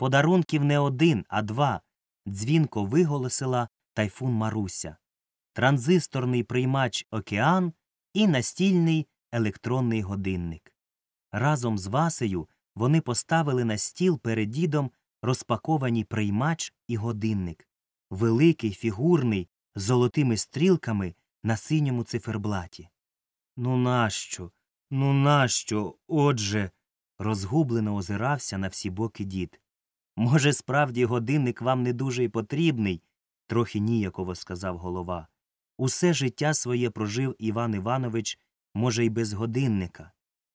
Подарунків не один, а два. Дзвінко виголосила тайфун Маруся, транзисторний приймач океан і настільний електронний годинник. Разом з Васею вони поставили на стіл перед дідом розпаковані приймач і годинник, великий, фігурний, з золотими стрілками на синьому циферблаті. Ну нащо? Ну нащо? Отже. розгублено озирався на всі боки дід. Може, справді годинник вам не дуже й потрібний, трохи ніяково сказав голова. Усе життя своє прожив Іван Іванович, може, й без годинника.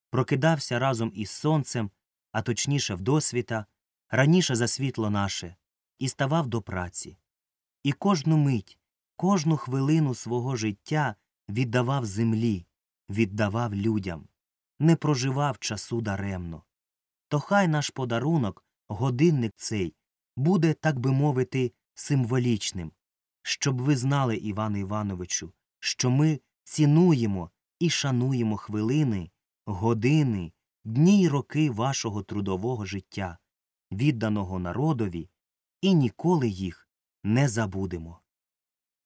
Прокидався разом із сонцем, а точніше вдосвіта, раніше за світло наше, і ставав до праці. І кожну мить, кожну хвилину свого життя віддавав землі, віддавав людям, не проживав часу даремно. То хай наш подарунок, годинник цей, буде, так би мовити, символічним, щоб ви знали, Іване Івановичу, що ми цінуємо і шануємо хвилини, години, дні й роки вашого трудового життя, відданого народові, і ніколи їх не забудемо.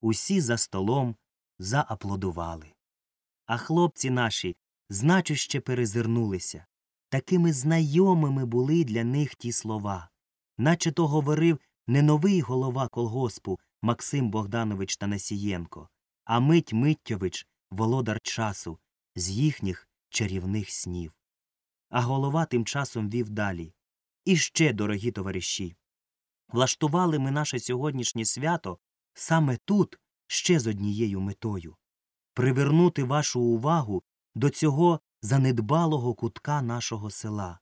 Усі за столом зааплодували. А хлопці наші значуще перезирнулися. Такими знайомими були для них ті слова, наче то говорив не новий голова колгоспу Максим Богданович Танасієнко, а Мить Миттєвич, володар часу, з їхніх чарівних снів. А голова тим часом вів далі. І ще, дорогі товариші, влаштували ми наше сьогоднішнє свято саме тут ще з однією метою привернути вашу увагу до цього занедбалого кутка нашого села.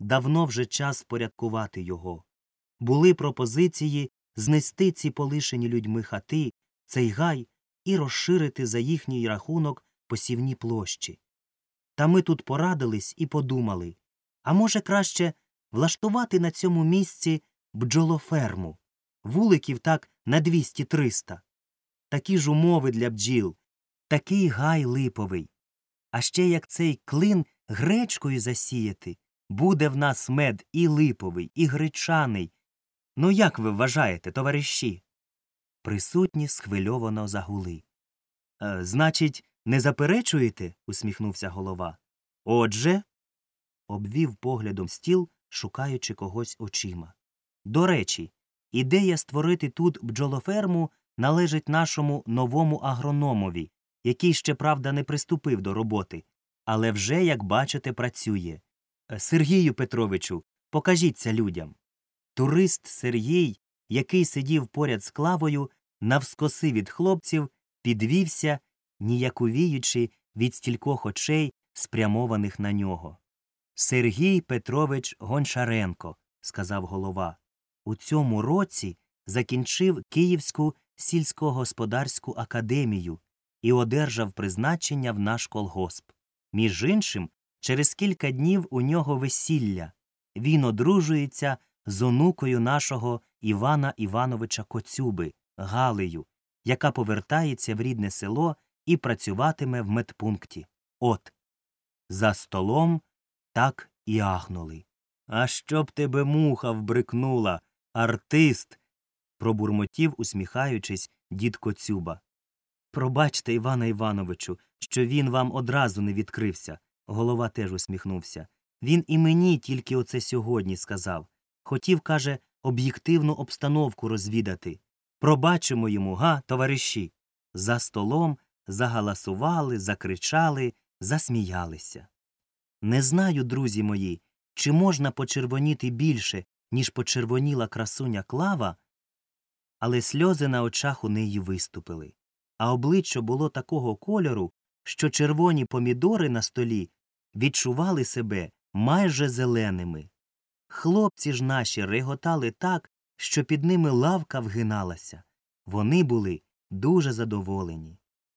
Давно вже час впорядкувати його. Були пропозиції знести ці полишені людьми хати, цей гай і розширити за їхній рахунок посівні площі. Та ми тут порадились і подумали а може, краще влаштувати на цьому місці бджолоферму, вуликів так на 200-300. Такі ж умови для бджіл, такий гай липовий. А ще як цей клин гречкою засіяти, буде в нас мед і липовий, і гречаний. Ну як ви вважаєте, товариші? Присутні схвильовано загули. «Е, Значить, не заперечуєте? усміхнувся голова. Отже. обвів поглядом стіл, шукаючи когось очима. До речі, ідея створити тут бджолоферму належить нашому новому агрономові, який ще, правда, не приступив до роботи, але вже, як бачите, працює. Е, Сергію Петровичу, покажіться людям. Турист Сергій, який сидів поряд з клавою, навскоси від хлопців, підвівся, ніяковіючи від стількох очей, спрямованих на нього. Сергій Петрович Гончаренко, сказав голова, у цьому році закінчив Київську сільськогосподарську академію і одержав призначення в наш колгосп. Між іншим, через кілька днів у нього весілля. Він одружується з онукою нашого Івана Івановича Коцюби, Галею, яка повертається в рідне село і працюватиме в медпункті. От. За столом так і ахнули. А щоб тебе муха вбрикнула, артист. пробурмотів, усміхаючись, дід Коцюба. Пробачте, Івана Івановичу, що він вам одразу не відкрився. Голова теж усміхнувся. Він і мені тільки оце сьогодні сказав. Хотів, каже, об'єктивну обстановку розвідати. Пробачимо йому, га, товариші. За столом загаласували, закричали, засміялися. Не знаю, друзі мої, чи можна почервоніти більше, ніж почервоніла красуня клава, але сльози на очах у неї виступили, а обличчя було такого кольору, що червоні помідори на столі відчували себе майже зеленими. Хлопці ж наші реготали так, що під ними лавка вгиналася. Вони були дуже задоволені.